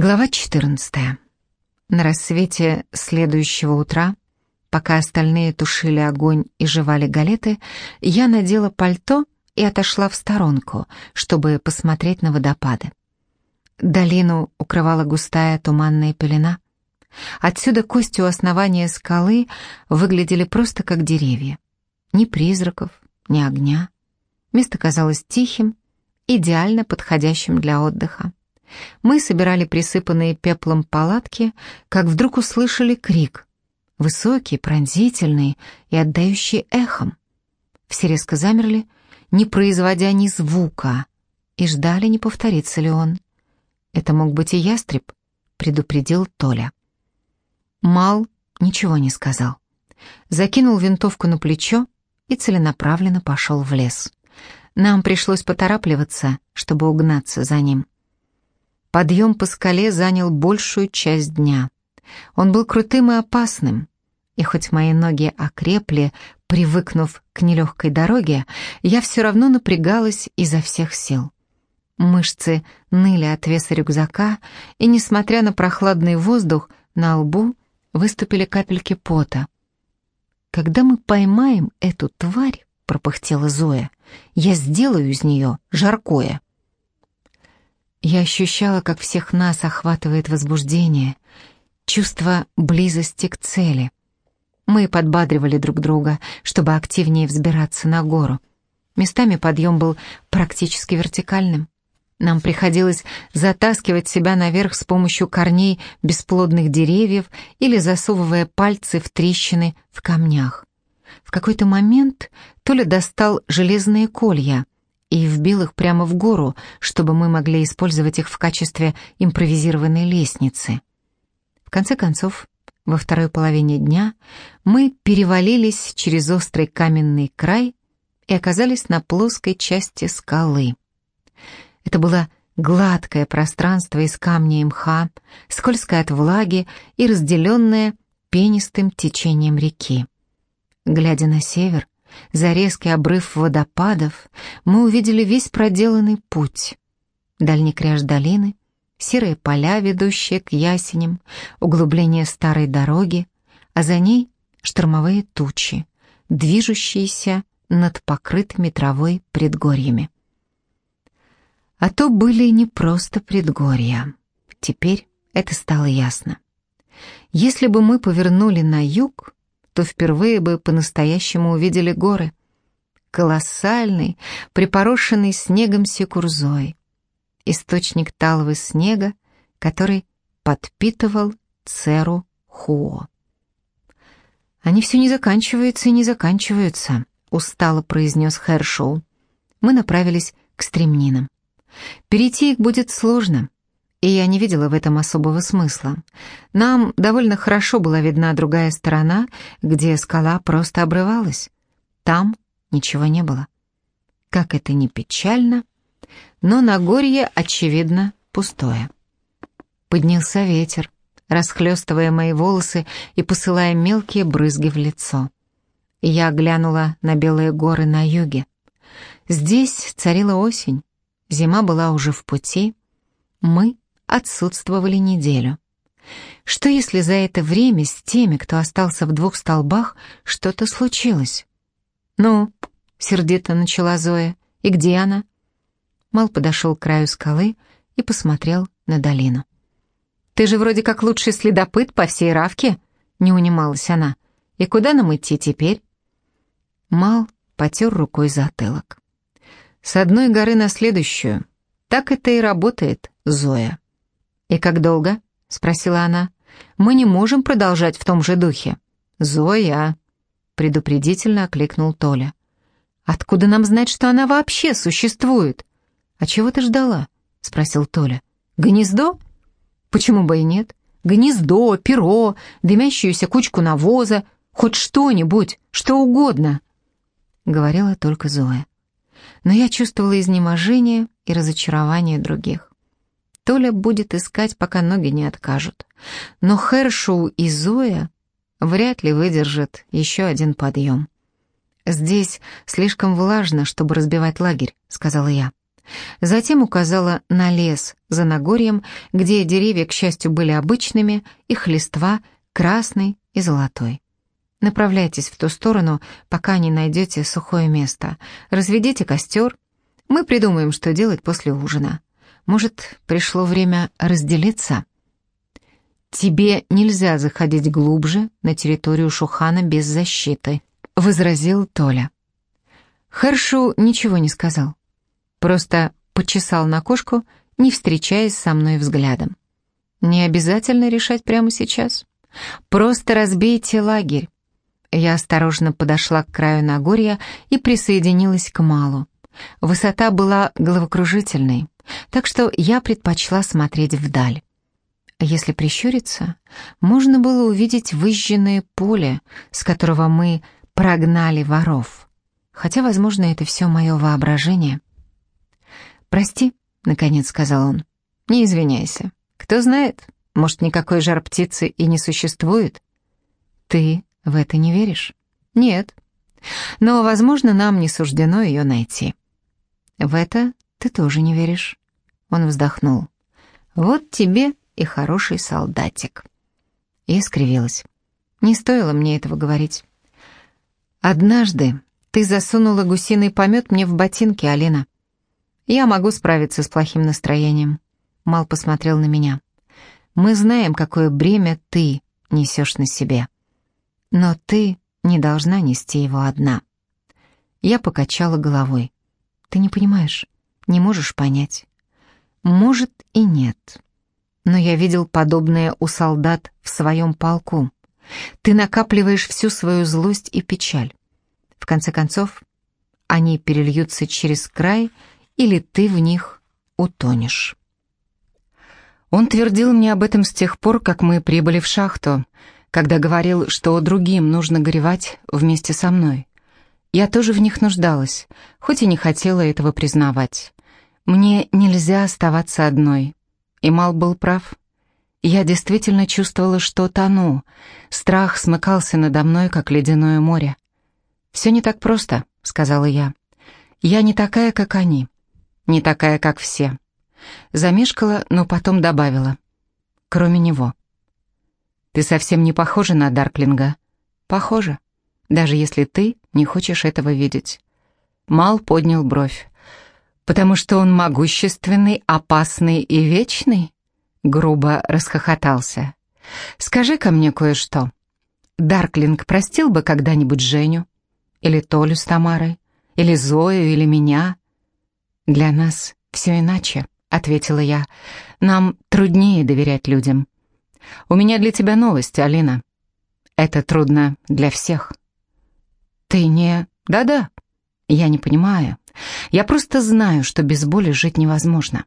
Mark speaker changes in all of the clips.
Speaker 1: Глава 14. На рассвете следующего утра, пока остальные тушили огонь и жевали галеты, я надела пальто и отошла в сторонку, чтобы посмотреть на водопады. Долину укрывала густая туманная пелена. Отсюда кости у основания скалы выглядели просто как деревья. Ни призраков, ни огня. Место казалось тихим, идеально подходящим для отдыха. Мы собирали присыпанные пеплом палатки, как вдруг услышали крик. Высокий, пронзительный и отдающий эхом. Все резко замерли, не производя ни звука, и ждали, не повторится ли он. Это мог быть и ястреб, предупредил Толя. Мал ничего не сказал. Закинул винтовку на плечо и целенаправленно пошел в лес. Нам пришлось поторапливаться, чтобы угнаться за ним. Подъем по скале занял большую часть дня. Он был крутым и опасным, и хоть мои ноги окрепли, привыкнув к нелегкой дороге, я все равно напрягалась изо всех сил. Мышцы ныли от веса рюкзака, и, несмотря на прохладный воздух, на лбу выступили капельки пота. «Когда мы поймаем эту тварь», — пропыхтела Зоя, — «я сделаю из нее жаркое». Я ощущала, как всех нас охватывает возбуждение, чувство близости к цели. Мы подбадривали друг друга, чтобы активнее взбираться на гору. Местами подъем был практически вертикальным. Нам приходилось затаскивать себя наверх с помощью корней бесплодных деревьев или засовывая пальцы в трещины в камнях. В какой-то момент Толя достал железные колья — и вбил их прямо в гору, чтобы мы могли использовать их в качестве импровизированной лестницы. В конце концов, во второй половине дня мы перевалились через острый каменный край и оказались на плоской части скалы. Это было гладкое пространство из камня и мха, скользкое от влаги и разделенное пенистым течением реки. Глядя на север, за резкий обрыв водопадов мы увидели весь проделанный путь. Дальний кряж долины, серые поля, ведущие к ясеням, углубление старой дороги, а за ней штормовые тучи, движущиеся над покрытыми травой предгорьями. А то были не просто предгорья. Теперь это стало ясно. Если бы мы повернули на юг, то впервые бы по-настоящему увидели горы. Колоссальный, припорошенный снегом секурзой. Источник талого снега, который подпитывал Церу Хуо. «Они все не заканчиваются и не заканчиваются», — устало произнес Хершоу. Мы направились к стремнинам. Перейти их будет сложно, и я не видела в этом особого смысла. Нам довольно хорошо была видна другая сторона, где скала просто обрывалась. Там ничего не было. Как это ни печально, но Нагорье, очевидно, пустое. Поднялся ветер, расхлестывая мои волосы и посылая мелкие брызги в лицо. Я глянула на белые горы на юге. Здесь царила осень, зима была уже в пути. Мы отсутствовали неделю. Что если за это время с теми, кто остался в двух столбах, что-то случилось? «Ну?» — сердито начала Зоя. «И где она?» Мал подошел к краю скалы и посмотрел на долину. «Ты же вроде как лучший следопыт по всей Равке?» — не унималась она. «И куда нам идти теперь?» Мал потер рукой затылок. «С одной горы на следующую. Так это и работает, Зоя». «И как долго?» — спросила она. «Мы не можем продолжать в том же духе». «Зоя!» — предупредительно окликнул Толя. «Откуда нам знать, что она вообще существует?» «А чего ты ждала?» — спросил Толя. «Гнездо?» «Почему бы и нет? Гнездо, перо, дымящуюся кучку навоза, хоть что-нибудь, что угодно!» Говорила только Зоя. Но я чувствовала изнеможение и разочарование других. Толя будет искать, пока ноги не откажут. Но Хершоу и Зоя вряд ли выдержат еще один подъем. «Здесь слишком влажно, чтобы разбивать лагерь», — сказала я. Затем указала на лес за Нагорьем, где деревья, к счастью, были обычными, их листва красный и золотой. Направляйтесь в ту сторону, пока не найдете сухое место. Разведите костер. Мы придумаем, что делать после ужина. Может, пришло время разделиться? «Тебе нельзя заходить глубже на территорию Шухана без защиты», — возразил Толя. Харшу ничего не сказал. Просто почесал на кошку, не встречаясь со мной взглядом. «Не обязательно решать прямо сейчас. Просто разбейте лагерь. Я осторожно подошла к краю Нагорья и присоединилась к Малу. Высота была головокружительной, так что я предпочла смотреть вдаль. Если прищуриться, можно было увидеть выжженное поле, с которого мы прогнали воров. Хотя, возможно, это все мое воображение. «Прости», — наконец сказал он, — «не извиняйся. Кто знает, может, никакой жар птицы и не существует?» «Ты в это не веришь?» «Нет. Но, возможно, нам не суждено ее найти». «В это ты тоже не веришь?» Он вздохнул. «Вот тебе и хороший солдатик». Я скривилась. Не стоило мне этого говорить. «Однажды ты засунула гусиный помет мне в ботинки, Алина. Я могу справиться с плохим настроением». Мал посмотрел на меня. «Мы знаем, какое бремя ты несешь на себе. Но ты не должна нести его одна». Я покачала головой. «Ты не понимаешь, не можешь понять. Может и нет но я видел подобное у солдат в своем полку. Ты накапливаешь всю свою злость и печаль. В конце концов, они перельются через край, или ты в них утонешь. Он твердил мне об этом с тех пор, как мы прибыли в шахту, когда говорил, что другим нужно горевать вместе со мной. Я тоже в них нуждалась, хоть и не хотела этого признавать. Мне нельзя оставаться одной, и Мал был прав. Я действительно чувствовала, что тону. Страх смыкался надо мной, как ледяное море. «Все не так просто», — сказала я. «Я не такая, как они. Не такая, как все». Замешкала, но потом добавила. «Кроме него». «Ты совсем не похожа на Дарклинга». «Похожа, даже если ты не хочешь этого видеть». Мал поднял бровь. «Потому что он могущественный, опасный и вечный?» Грубо расхохотался. «Скажи-ка мне кое-что. Дарклинг простил бы когда-нибудь Женю? Или Толю с Тамарой? Или Зою, или меня?» «Для нас все иначе», — ответила я. «Нам труднее доверять людям». «У меня для тебя новость, Алина. Это трудно для всех». «Ты не...» «Да-да, я не понимаю. Я просто знаю, что без боли жить невозможно,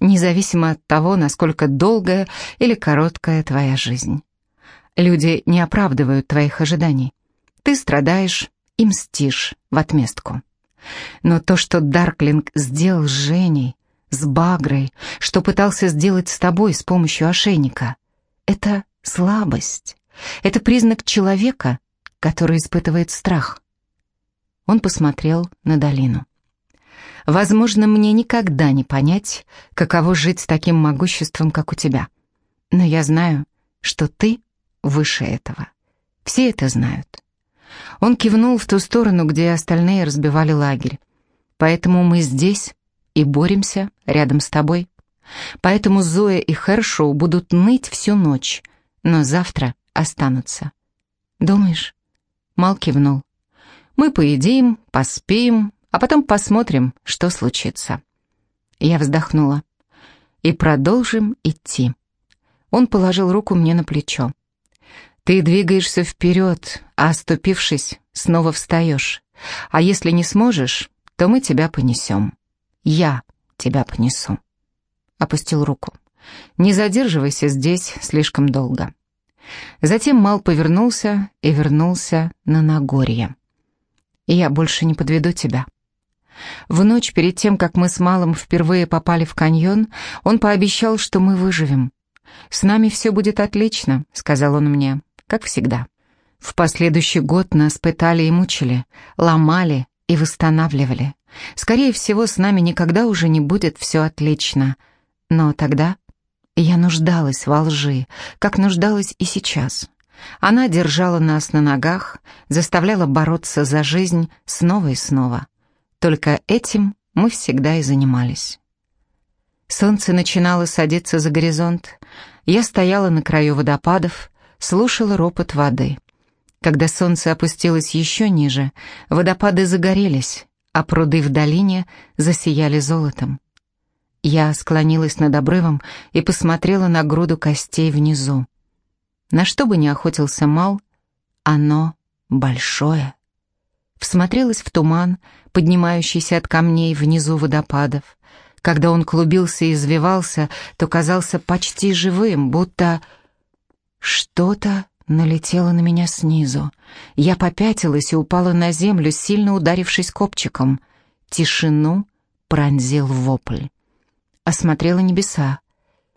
Speaker 1: независимо от того, насколько долгая или короткая твоя жизнь. Люди не оправдывают твоих ожиданий. Ты страдаешь и мстишь в отместку. Но то, что Дарклинг сделал с Женей, с Багрой, что пытался сделать с тобой с помощью ошейника, это слабость. Это признак человека, который испытывает страх. Он посмотрел на долину. Возможно, мне никогда не понять, каково жить с таким могуществом, как у тебя. Но я знаю, что ты выше этого. Все это знают. Он кивнул в ту сторону, где остальные разбивали лагерь. Поэтому мы здесь и боремся рядом с тобой. Поэтому Зоя и Хершоу будут ныть всю ночь, но завтра останутся. Думаешь? Мал кивнул. Мы поедим, поспим, а потом посмотрим, что случится. Я вздохнула. И продолжим идти. Он положил руку мне на плечо. Ты двигаешься вперед, а оступившись, снова встаешь. А если не сможешь, то мы тебя понесем. Я тебя понесу. Опустил руку. Не задерживайся здесь слишком долго. Затем Мал повернулся и вернулся на Нагорье. «Я больше не подведу тебя. В ночь перед тем, как мы с Малым впервые попали в каньон, он пообещал, что мы выживем. «С нами все будет отлично», — сказал он мне, как всегда. В последующий год нас пытали и мучили, ломали и восстанавливали. Скорее всего, с нами никогда уже не будет все отлично. Но тогда я нуждалась во лжи, как нуждалась и сейчас. Она держала нас на ногах, заставляла бороться за жизнь снова и снова. Только этим мы всегда и занимались. Солнце начинало садиться за горизонт. Я стояла на краю водопадов, слушала ропот воды. Когда солнце опустилось еще ниже, водопады загорелись, а пруды в долине засияли золотом. Я склонилась над обрывом и посмотрела на груду костей внизу. На что бы ни охотился Мал, оно большое. Всмотрелась в туман, поднимающийся от камней внизу водопадов. Когда он клубился и извивался, то казался почти живым, будто что-то налетело на меня снизу. Я попятилась и упала на землю, сильно ударившись копчиком. Тишину пронзил вопль. Осмотрела небеса.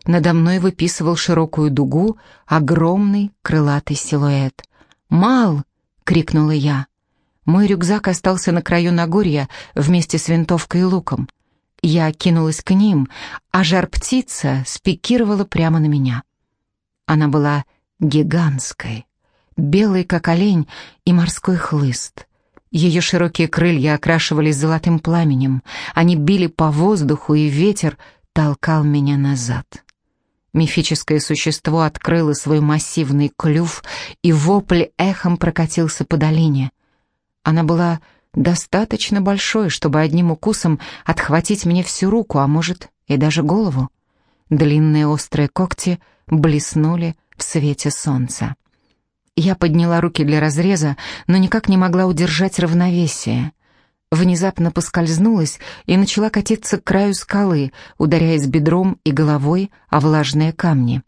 Speaker 1: Надо мной выписывал широкую дугу огромный крылатый силуэт. «Мал!» — крикнула я. Мой рюкзак остался на краю Нагорья вместе с винтовкой и луком. Я кинулась к ним, а жар-птица спикировала прямо на меня. Она была гигантской, белой, как олень, и морской хлыст. Ее широкие крылья окрашивались золотым пламенем, они били по воздуху, и ветер толкал меня назад. Мифическое существо открыло свой массивный клюв, и вопль эхом прокатился по долине. Она была достаточно большой, чтобы одним укусом отхватить мне всю руку, а может и даже голову. Длинные острые когти блеснули в свете солнца. Я подняла руки для разреза, но никак не могла удержать равновесие внезапно поскользнулась и начала катиться к краю скалы, ударяясь бедром и головой о влажные камни.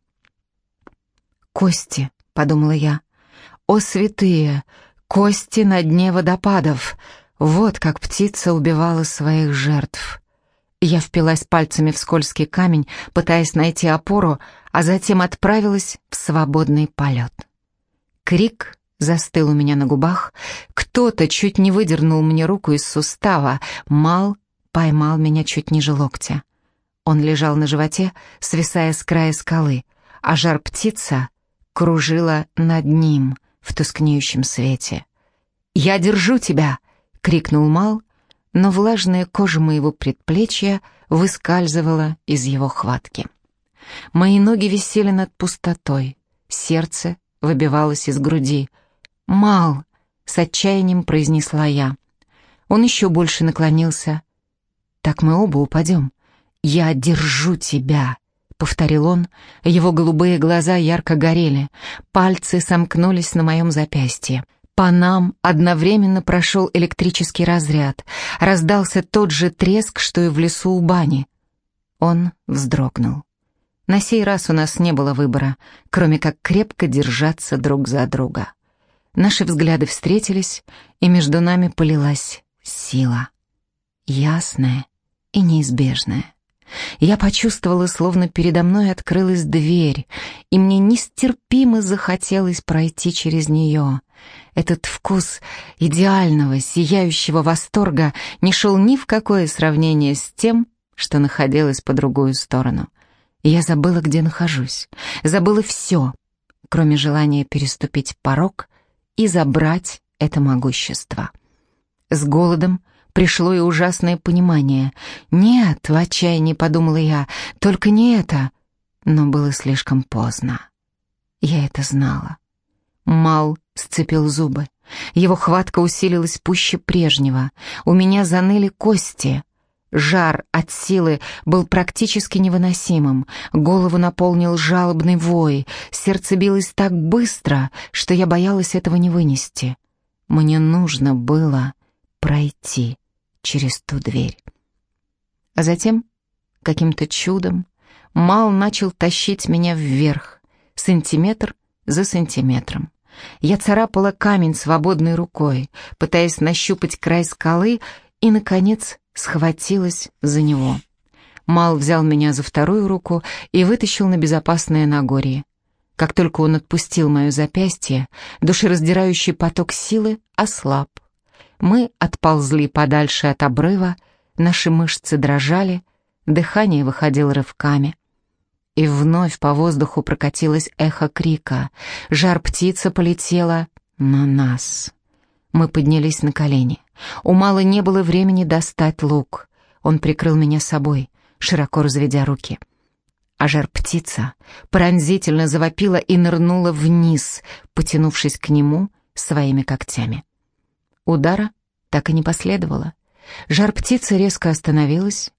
Speaker 1: «Кости», — подумала я, — «о святые, кости на дне водопадов! Вот как птица убивала своих жертв». Я впилась пальцами в скользкий камень, пытаясь найти опору, а затем отправилась в свободный полет. Крик застыл у меня на губах. Кто-то чуть не выдернул мне руку из сустава. Мал поймал меня чуть ниже локтя. Он лежал на животе, свисая с края скалы, а жар-птица кружила над ним в тускнеющем свете. «Я держу тебя!» — крикнул Мал, но влажная кожа моего предплечья выскальзывала из его хватки. Мои ноги висели над пустотой, сердце выбивалось из груди — «Мал!» — с отчаянием произнесла я. Он еще больше наклонился. «Так мы оба упадем. Я держу тебя!» — повторил он. Его голубые глаза ярко горели. Пальцы сомкнулись на моем запястье. По нам одновременно прошел электрический разряд. Раздался тот же треск, что и в лесу у бани. Он вздрогнул. На сей раз у нас не было выбора, кроме как крепко держаться друг за друга. Наши взгляды встретились, и между нами полилась сила. Ясная и неизбежная. Я почувствовала, словно передо мной открылась дверь, и мне нестерпимо захотелось пройти через нее. Этот вкус идеального, сияющего восторга не шел ни в какое сравнение с тем, что находилось по другую сторону. Я забыла, где нахожусь, забыла все, кроме желания переступить порог и забрать это могущество. С голодом пришло и ужасное понимание. «Нет», — в отчаянии подумала я, — «только не это». Но было слишком поздно. Я это знала. Мал сцепил зубы. Его хватка усилилась пуще прежнего. У меня заныли кости. Жар от силы был практически невыносимым, голову наполнил жалобный вой, сердце билось так быстро, что я боялась этого не вынести. Мне нужно было пройти через ту дверь. А затем, каким-то чудом, Мал начал тащить меня вверх, сантиметр за сантиметром. Я царапала камень свободной рукой, пытаясь нащупать край скалы, и, наконец, схватилась за него. Мал взял меня за вторую руку и вытащил на безопасное Нагорье. Как только он отпустил мое запястье, душераздирающий поток силы ослаб. Мы отползли подальше от обрыва, наши мышцы дрожали, дыхание выходило рывками. И вновь по воздуху прокатилось эхо крика. Жар-птица полетела на нас. Мы поднялись на колени. У Мала не было времени достать лук. Он прикрыл меня собой, широко разведя руки. А жар-птица пронзительно завопила и нырнула вниз, потянувшись к нему своими когтями. Удара так и не последовало. Жар-птица резко остановилась.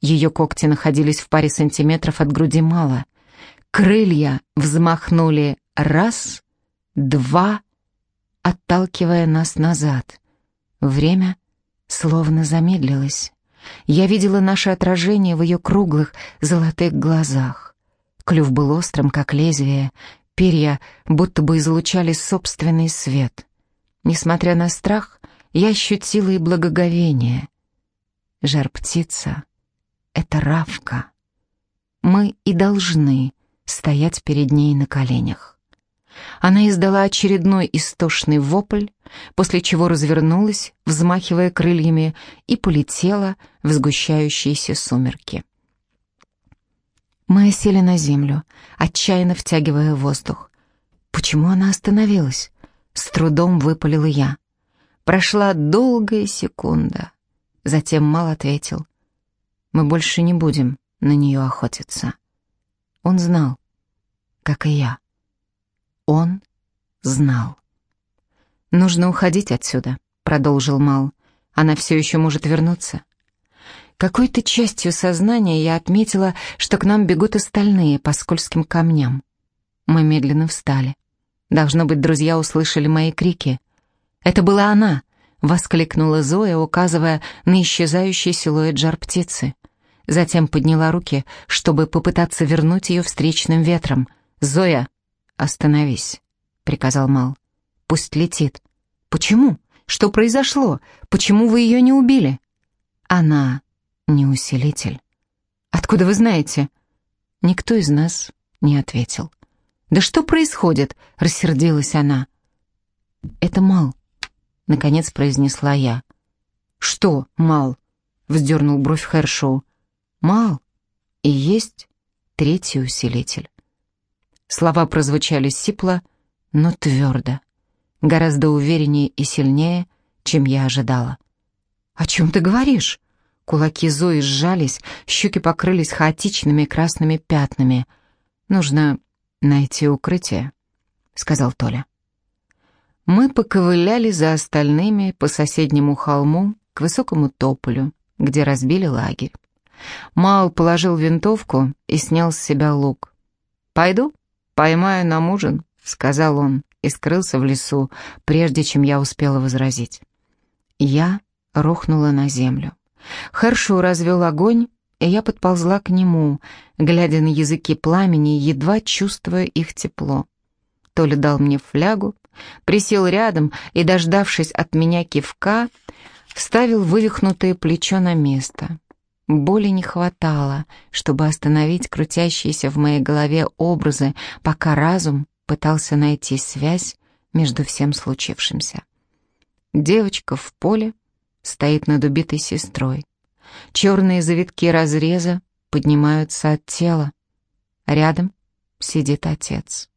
Speaker 1: Ее когти находились в паре сантиметров от груди Мала. Крылья взмахнули раз, два, отталкивая нас назад. Время словно замедлилось. Я видела наше отражение в ее круглых золотых глазах. Клюв был острым, как лезвие, перья будто бы излучали собственный свет. Несмотря на страх, я ощутила и благоговение. Жар-птица — это Равка. Мы и должны стоять перед ней на коленях. Она издала очередной истошный вопль, после чего развернулась, взмахивая крыльями, и полетела в сгущающиеся сумерки. Мы осели на землю, отчаянно втягивая воздух. Почему она остановилась? С трудом выпалила я. Прошла долгая секунда. Затем Мал ответил. Мы больше не будем на нее охотиться. Он знал, как и я. Он знал. «Нужно уходить отсюда», — продолжил Мал. «Она все еще может вернуться». Какой-то частью сознания я отметила, что к нам бегут остальные по скользким камням. Мы медленно встали. Должно быть, друзья услышали мои крики. «Это была она!» — воскликнула Зоя, указывая на исчезающий силуэт жар-птицы. Затем подняла руки, чтобы попытаться вернуть ее встречным ветром. «Зоя, «Остановись», — приказал Мал. «Пусть летит». «Почему? Что произошло? Почему вы ее не убили?» «Она не усилитель». «Откуда вы знаете?» Никто из нас не ответил. «Да что происходит?» — рассердилась она. «Это Мал», — наконец произнесла я. «Что, Мал?» — вздернул бровь Хершоу. «Мал и есть третий усилитель». Слова прозвучали сипло, но твердо, гораздо увереннее и сильнее, чем я ожидала. «О чем ты говоришь?» Кулаки Зои сжались, щеки покрылись хаотичными красными пятнами. «Нужно найти укрытие», — сказал Толя. Мы поковыляли за остальными по соседнему холму к высокому тополю, где разбили лагерь. Мал положил винтовку и снял с себя лук. «Пойду?» «Поймаю нам ужин», — сказал он и скрылся в лесу, прежде чем я успела возразить. Я рухнула на землю. Хершу развел огонь, и я подползла к нему, глядя на языки пламени, едва чувствуя их тепло. Толя дал мне флягу, присел рядом и, дождавшись от меня кивка, вставил вывихнутое плечо на место. Боли не хватало, чтобы остановить крутящиеся в моей голове образы, пока разум пытался найти связь между всем случившимся. Девочка в поле стоит над убитой сестрой. Черные завитки разреза поднимаются от тела. Рядом сидит отец.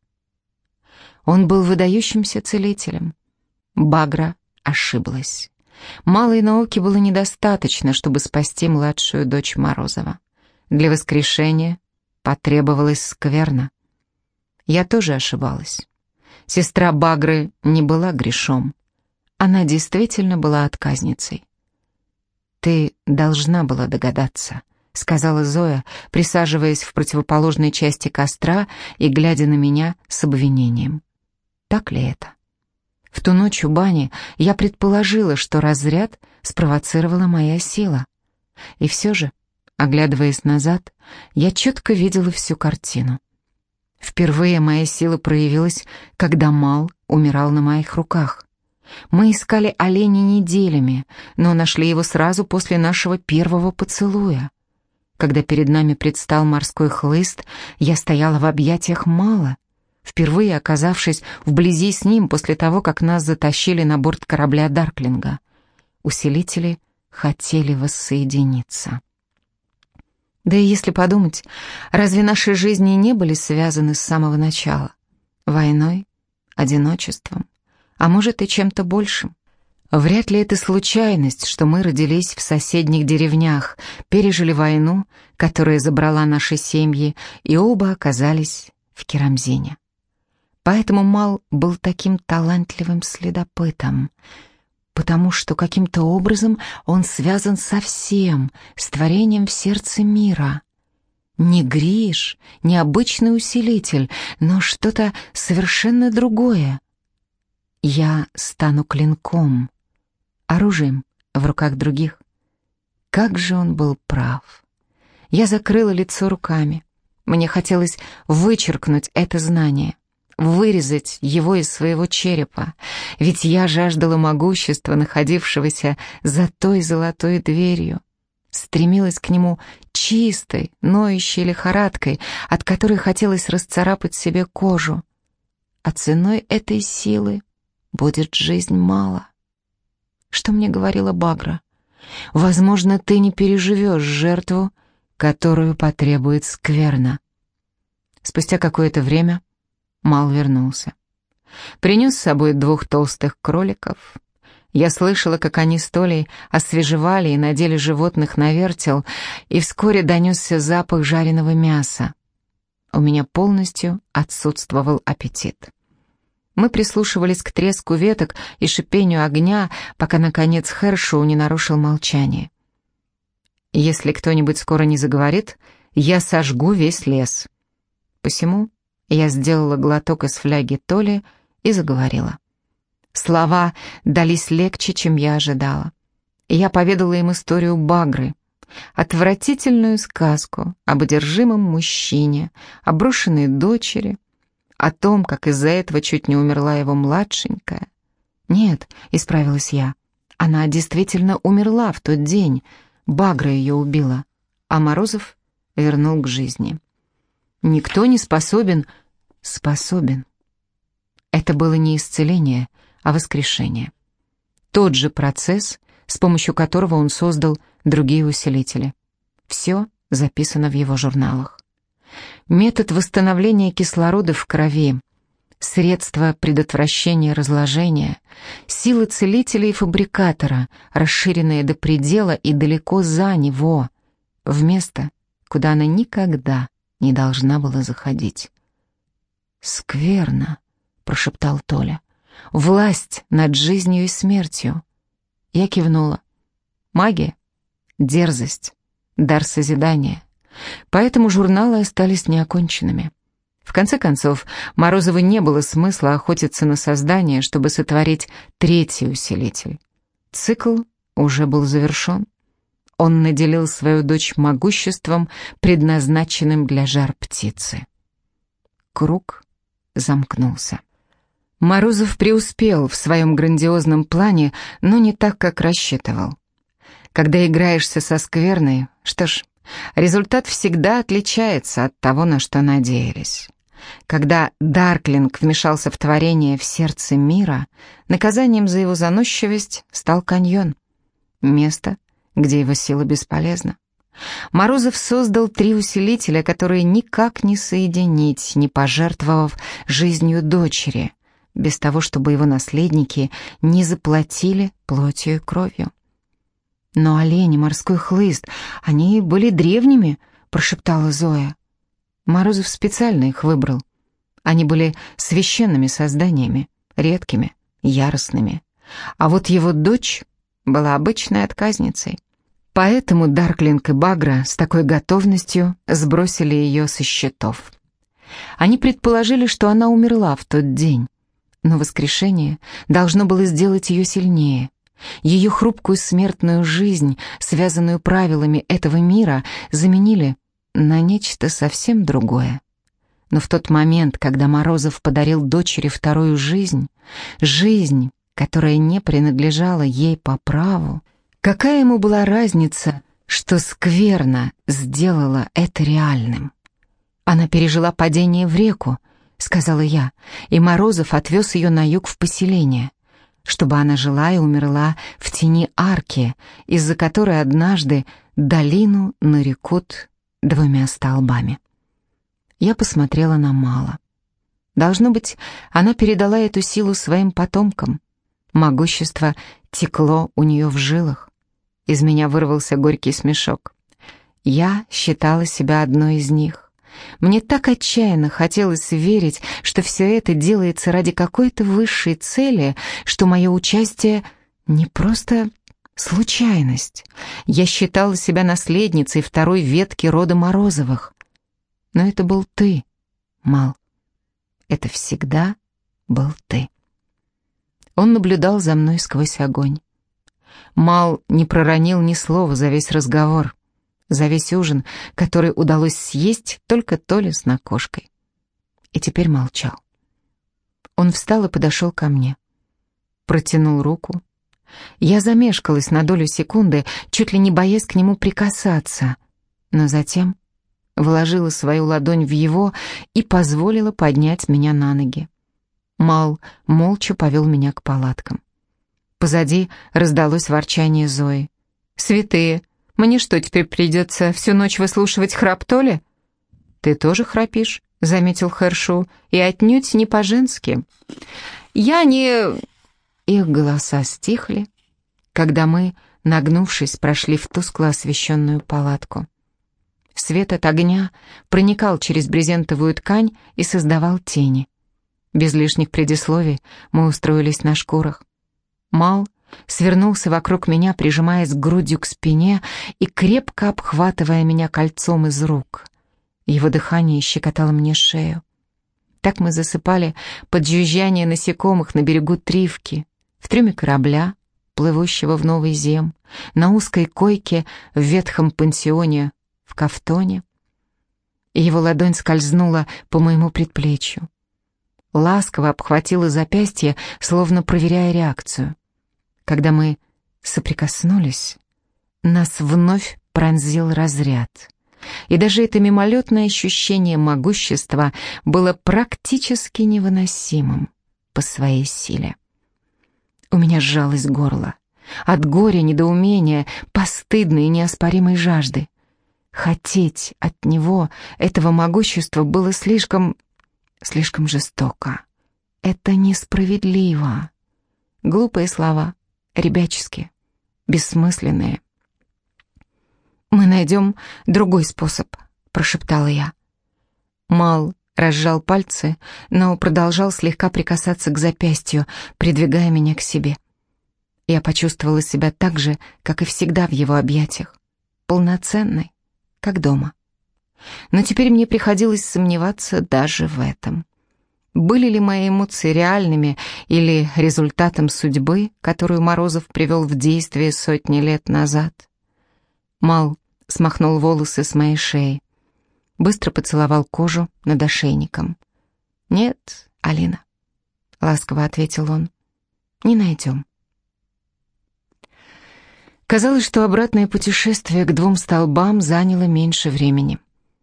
Speaker 1: Он был выдающимся целителем. Багра ошиблась. Малой науки было недостаточно, чтобы спасти младшую дочь Морозова. Для воскрешения потребовалось скверно. Я тоже ошибалась. Сестра Багры не была грешом. Она действительно была отказницей. «Ты должна была догадаться», — сказала Зоя, присаживаясь в противоположной части костра и глядя на меня с обвинением. «Так ли это?» В ту ночь у бани я предположила, что разряд спровоцировала моя сила. И все же, оглядываясь назад, я четко видела всю картину. Впервые моя сила проявилась, когда Мал умирал на моих руках. Мы искали оленя неделями, но нашли его сразу после нашего первого поцелуя. Когда перед нами предстал морской хлыст, я стояла в объятиях Мала, впервые оказавшись вблизи с ним после того, как нас затащили на борт корабля Дарклинга. усилители хотели воссоединиться. Да и если подумать, разве наши жизни не были связаны с самого начала? Войной, одиночеством, а может и чем-то большим? Вряд ли это случайность, что мы родились в соседних деревнях, пережили войну, которая забрала наши семьи, и оба оказались в Керамзине. Поэтому Мал был таким талантливым следопытом, потому что каким-то образом он связан со всем, с творением в сердце мира. Не Гриш, не обычный усилитель, но что-то совершенно другое. Я стану клинком, оружием в руках других. Как же он был прав. Я закрыла лицо руками. Мне хотелось вычеркнуть это знание, вырезать его из своего черепа, ведь я жаждала могущества, находившегося за той золотой дверью. Стремилась к нему чистой, ноющей лихорадкой, от которой хотелось расцарапать себе кожу. А ценой этой силы будет жизнь мало. Что мне говорила Багра? Возможно, ты не переживешь жертву, которую потребует скверно. Спустя какое-то время Мал вернулся. Принес с собой двух толстых кроликов. Я слышала, как они с Толей освежевали и надели животных на вертел, и вскоре донесся запах жареного мяса. У меня полностью отсутствовал аппетит. Мы прислушивались к треску веток и шипению огня, пока, наконец, Хершоу не нарушил молчание. «Если кто-нибудь скоро не заговорит, я сожгу весь лес». Посему я сделала глоток из фляги Толи и заговорила. Слова дались легче, чем я ожидала. Я поведала им историю Багры, отвратительную сказку об одержимом мужчине, о брошенной дочери, о том, как из-за этого чуть не умерла его младшенькая. «Нет», — исправилась я, — «она действительно умерла в тот день, Багра ее убила, а Морозов вернул к жизни». «Никто не способен...» «Способен». Это было не исцеление, а воскрешение. Тот же процесс, с помощью которого он создал другие усилители. Все записано в его журналах. Метод восстановления кислорода в крови, средства предотвращения разложения, силы целителя и фабрикатора, расширенные до предела и далеко за него, в место, куда она никогда не должна была заходить. «Скверно», — прошептал Толя. «Власть над жизнью и смертью». Я кивнула. «Магия, дерзость, дар созидания, Поэтому журналы остались неоконченными. В конце концов, Морозову не было смысла охотиться на создание, чтобы сотворить третий усилитель. Цикл уже был завершен. Он наделил свою дочь могуществом, предназначенным для жар птицы. Круг замкнулся. Морозов преуспел в своем грандиозном плане, но не так, как рассчитывал. Когда играешься со скверной, что ж, Результат всегда отличается от того, на что надеялись. Когда Дарклинг вмешался в творение в сердце мира, наказанием за его заносчивость стал каньон. Место, где его сила бесполезна. Морозов создал три усилителя, которые никак не соединить, не пожертвовав жизнью дочери, без того, чтобы его наследники не заплатили плотью и кровью. «Но олени, морской хлыст, они были древними», — прошептала Зоя. Морозов специально их выбрал. Они были священными созданиями, редкими, яростными. А вот его дочь была обычной отказницей. Поэтому Дарклинг и Багра с такой готовностью сбросили ее со счетов. Они предположили, что она умерла в тот день, но воскрешение должно было сделать ее сильнее, ее хрупкую смертную жизнь, связанную правилами этого мира, заменили на нечто совсем другое. Но в тот момент, когда Морозов подарил дочери вторую жизнь, жизнь, которая не принадлежала ей по праву, какая ему была разница, что скверно сделала это реальным? Она пережила падение в реку, сказала я, и Морозов отвез ее на юг в поселение. чтобы она жила и умерла в тени арки, из-за которой однажды долину нарекут двумя столбами. Я посмотрела на Мала. Должно быть, она передала эту силу своим потомкам. Могущество текло у нее в жилах. Из меня вырвался горький смешок. Я считала себя одной из них. Мне так отчаянно хотелось верить, что все это делается ради какой-то высшей цели, что мое участие не просто случайность. Я считала себя наследницей второй ветки рода Морозовых. Но это был ты, Мал. Это всегда был ты. Он наблюдал за мной сквозь огонь. Мал не проронил ни слова за весь разговор, за весь ужин, который удалось съесть только Толе с накошкой. И теперь молчал. Он встал и подошел ко мне. Протянул руку. Я замешкалась на долю секунды, чуть ли не боясь к нему прикасаться, но затем вложила свою ладонь в его и позволила поднять меня на ноги. Мал молча повел меня к палаткам. Позади раздалось ворчание Зои. «Святые, мне что, теперь придется всю ночь выслушивать храп Толи?» «Ты тоже храпишь?» — заметил Хершу, «и отнюдь не по-женски». «Я не...» Их голоса стихли, когда мы, нагнувшись, прошли в тускло освещенную палатку. Свет от огня проникал через брезентовую ткань и создавал тени. Без лишних предисловий мы устроились на шкурах. Мал свернулся вокруг меня, прижимаясь грудью к спине и крепко обхватывая меня кольцом из рук. Его дыхание щекотало мне шею. Так мы засыпали под жужжание насекомых на берегу Тривки, в трюме корабля, плывущего в Новый Зем, на узкой койке в ветхом пансионе в кафтоне. Его ладонь скользнула по моему предплечью. Ласково обхватила запястье, словно проверяя реакцию. Когда мы соприкоснулись, нас вновь пронзил разряд. И даже это мимолетное ощущение могущества было практически невыносимым по своей силе. У меня сжалось горло. От горя, недоумения, постыдной и неоспоримой жажды. Хотеть от него этого могущества было слишком... слишком жестоко. Это несправедливо. Глупые слова, ребяческие, бессмысленные. «Мы найдем другой способ», — прошептала я. Мал разжал пальцы, но продолжал слегка прикасаться к запястью, придвигая меня к себе. Я почувствовала себя так же, как и всегда в его объятиях, полноценной, как дома. Но теперь мне приходилось сомневаться даже в этом. Были ли мои эмоции реальными или результатом судьбы, которую Морозов привел в действие сотни лет назад? Мал смахнул волосы с моей шеи, быстро поцеловал кожу над ошейником. «Нет, Алина», — ласково ответил он, — «не найдем». Казалось, что обратное путешествие к двум столбам заняло меньше времени.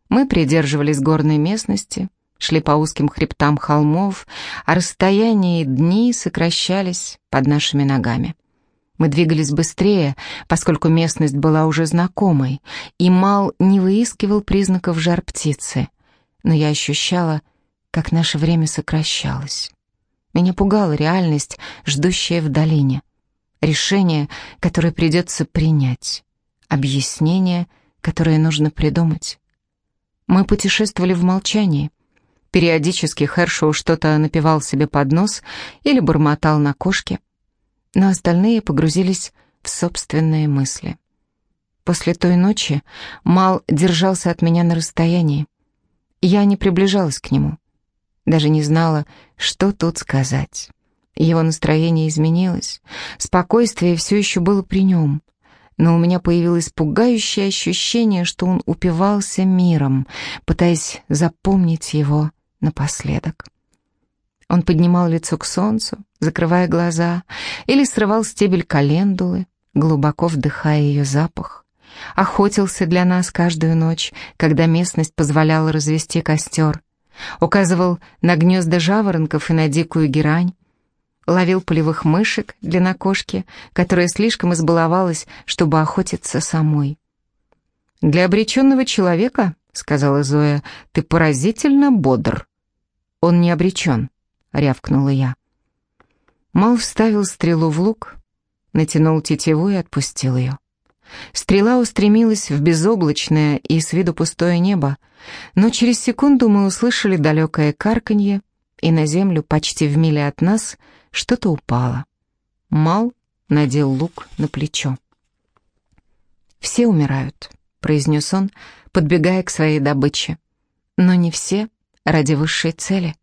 Speaker 1: Мы придерживались горной местности — шли по узким хребтам холмов, а расстояния и дни сокращались под нашими ногами. Мы двигались быстрее, поскольку местность была уже знакомой, и Мал не выискивал признаков жар птицы, но я ощущала, как наше время сокращалось. Меня пугала реальность, ждущая в долине. Решение, которое придется принять. Объяснение, которое нужно придумать. Мы путешествовали в молчании — Периодически Хершоу что-то напевал себе под нос или бормотал на кошке, но остальные погрузились в собственные мысли. После той ночи Мал держался от меня на расстоянии. Я не приближалась к нему, даже не знала, что тут сказать. Его настроение изменилось, спокойствие все еще было при нем, но у меня появилось пугающее ощущение, что он упивался миром, пытаясь запомнить его напоследок. Он поднимал лицо к солнцу, закрывая глаза, или срывал стебель календулы, глубоко вдыхая ее запах. Охотился для нас каждую ночь, когда местность позволяла развести костер. Указывал на гнезда жаворонков и на дикую герань. ловил полевых мышек для накошки, которая слишком избаловалась, чтобы охотиться самой. «Для обреченного человека, — сказала Зоя, — ты поразительно бодр». «Он не обречен», — рявкнула я. Мал вставил стрелу в лук, натянул тетиву и отпустил ее. Стрела устремилась в безоблачное и с виду пустое небо, но через секунду мы услышали далекое карканье, и на землю почти в миле от нас что-то упало. Мал надел лук на плечо. «Все умирают», — произнес он, подбегая к своей добыче. «Но не все ради высшей цели».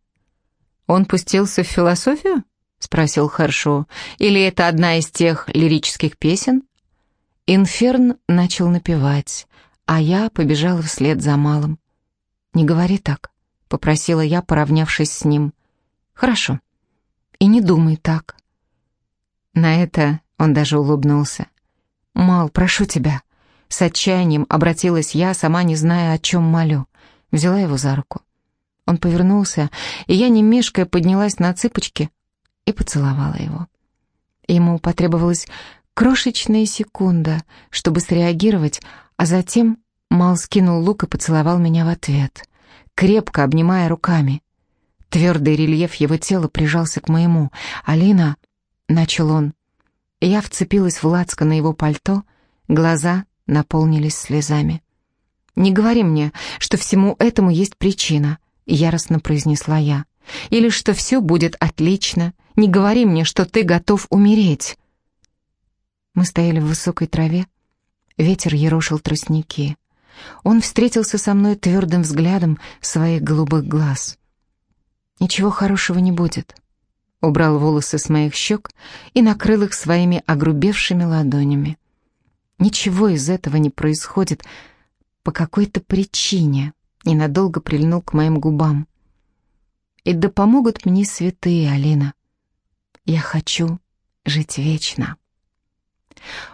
Speaker 1: «Он пустился в философию?» — спросил Хершоу. «Или это одна из тех лирических песен?» Инферн начал напевать, а я побежала вслед за малым. «Не говори так», — попросила я, поравнявшись с ним. «Хорошо. И не думай так». На это он даже улыбнулся. «Мал, прошу тебя». С отчаянием обратилась я, сама не зная, о чем молю. Взяла его за руку. Он повернулся, и я, не мешкая, поднялась на цыпочки и поцеловала его. Ему потребовалось Крошечная секунда, чтобы среагировать, а затем Мал скинул лук и поцеловал меня в ответ, крепко обнимая руками. Твердый рельеф его тела прижался к моему. «Алина!» — начал он. Я вцепилась в лацко на его пальто, глаза наполнились слезами. «Не говори мне, что всему этому есть причина», — яростно произнесла я. «Или что все будет отлично. Не говори мне, что ты готов умереть». Мы стояли в высокой траве. Ветер ерошил тростники. Он встретился со мной твердым взглядом своих голубых глаз. «Ничего хорошего не будет», — убрал волосы с моих щек и накрыл их своими огрубевшими ладонями. «Ничего из этого не происходит по какой-то причине», — ненадолго прильнул к моим губам. «И да помогут мне святые, Алина. Я хочу жить вечно».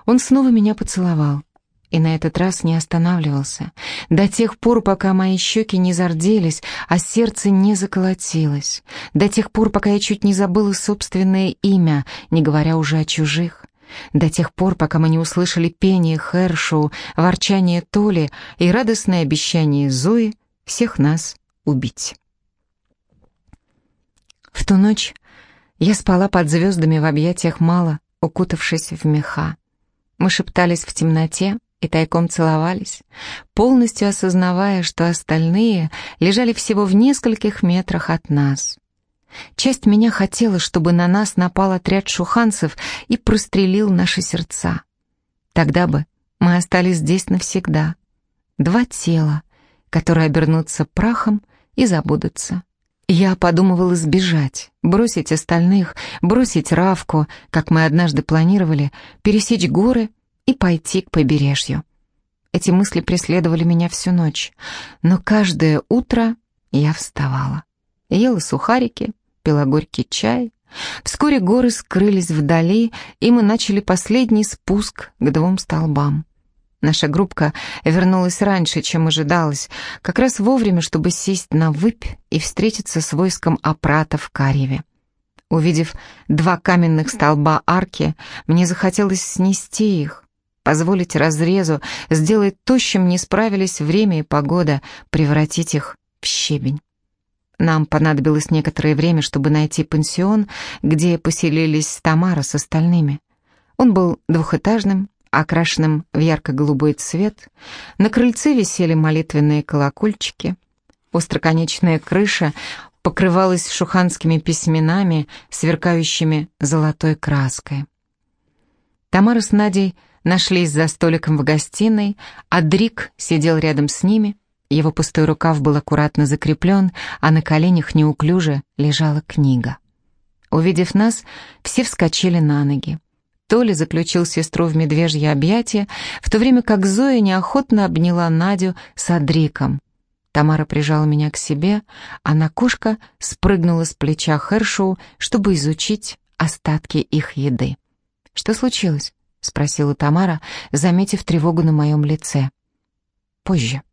Speaker 1: Он снова меня поцеловал. И на этот раз не останавливался. До тех пор, пока мои щеки не зарделись, а сердце не заколотилось. До тех пор, пока я чуть не забыла собственное имя, не говоря уже о чужих. До тех пор, пока мы не услышали пение Хершоу, ворчание Толи и радостное обещание Зои всех нас убить. В ту ночь я спала под звездами в объятиях Мала, укутавшись в меха. Мы шептались в темноте и тайком целовались, полностью осознавая, что остальные лежали всего в нескольких метрах от нас. Часть меня хотела, чтобы на нас напал отряд шуханцев и прострелил наши сердца. Тогда бы мы остались здесь навсегда. Два тела, которые обернутся прахом и забудутся. Я подумывала сбежать, бросить остальных, бросить Равку, как мы однажды планировали, пересечь горы и пойти к побережью. Эти мысли преследовали меня всю ночь, но каждое утро я вставала. Ела сухарики, пила горький чай. Вскоре горы скрылись вдали, и мы начали последний спуск к двум столбам. Наша группка вернулась раньше, чем ожидалось, как раз вовремя, чтобы сесть на выпь и встретиться с войском Апрата в Карьеве. Увидев два каменных столба арки, мне захотелось снести их, позволить разрезу, сделать то, с чем не справились время и погода, превратить их в щебень. Нам понадобилось некоторое время, чтобы найти пансион, где поселились Тамара с остальными. Он был двухэтажным, окрашенным в ярко-голубой цвет. На крыльце висели молитвенные колокольчики. Остроконечная крыша покрывалась шуханскими письменами, сверкающими золотой краской. Тамара с Надей нашлись за столиком в гостиной, а Дрик сидел рядом с ними. Его пустой рукав был аккуратно закреплен, а на коленях неуклюже лежала книга. Увидев нас, все вскочили на ноги. Толя заключил сестру в медвежье объятие, в то время как Зоя неохотно обняла Надю с Адриком. Тамара прижала меня к себе, а Накушка спрыгнула с плеча Хершоу, чтобы изучить остатки их еды. «Что случилось?» — спросила Тамара, заметив тревогу на моем лице. «Позже».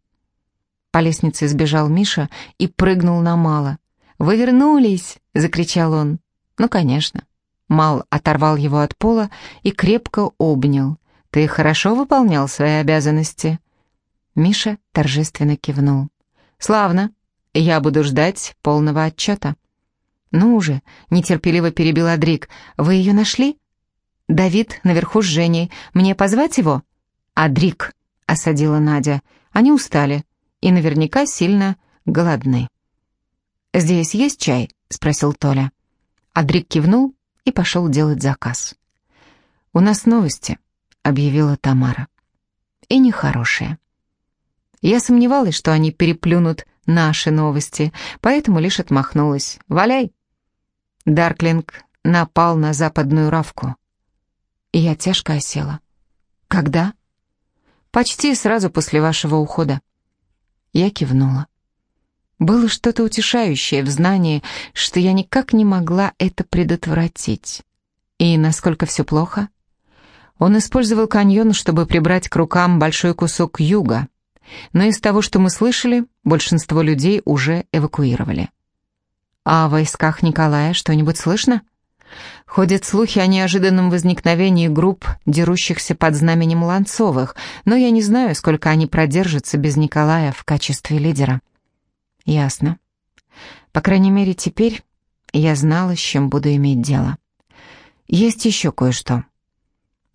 Speaker 1: По лестнице сбежал Миша и прыгнул на Мала. «Вы вернулись!» — закричал он. «Ну, конечно. Мал оторвал его от пола и крепко обнял. «Ты хорошо выполнял свои обязанности?» Миша торжественно кивнул. «Славно. Я буду ждать полного отчета». «Ну уже», — нетерпеливо перебил Адрик, — «вы ее нашли?» «Давид наверху с Женей. Мне позвать его?» «Адрик», — осадила Надя. «Они устали и наверняка сильно голодны». «Здесь есть чай?» — спросил Толя. Адрик кивнул и пошел делать заказ. «У нас новости», — объявила Тамара. «И нехорошие». Я сомневалась, что они переплюнут наши новости, поэтому лишь отмахнулась. «Валяй!» Дарклинг напал на западную равку. И я тяжко осела. «Когда?» «Почти сразу после вашего ухода». Я кивнула. Было что-то утешающее в знании, что я никак не могла это предотвратить. И насколько все плохо? Он использовал каньон, чтобы прибрать к рукам большой кусок юга, но из того, что мы слышали, большинство людей уже эвакуировали. А о войсках Николая что-нибудь слышно? Ходят слухи о неожиданном возникновении групп, дерущихся под знаменем Ланцовых, но я не знаю, сколько они продержатся без Николая в качестве лидера. Ясно. По крайней мере, теперь я знала, с чем буду иметь дело. Есть еще кое-что.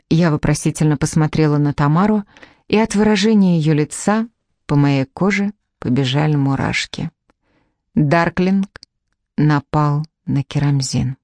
Speaker 1: Я вопросительно посмотрела на Тамару, и от выражения ее лица по моей коже побежали мурашки. Дарклинг напал на Керамзин.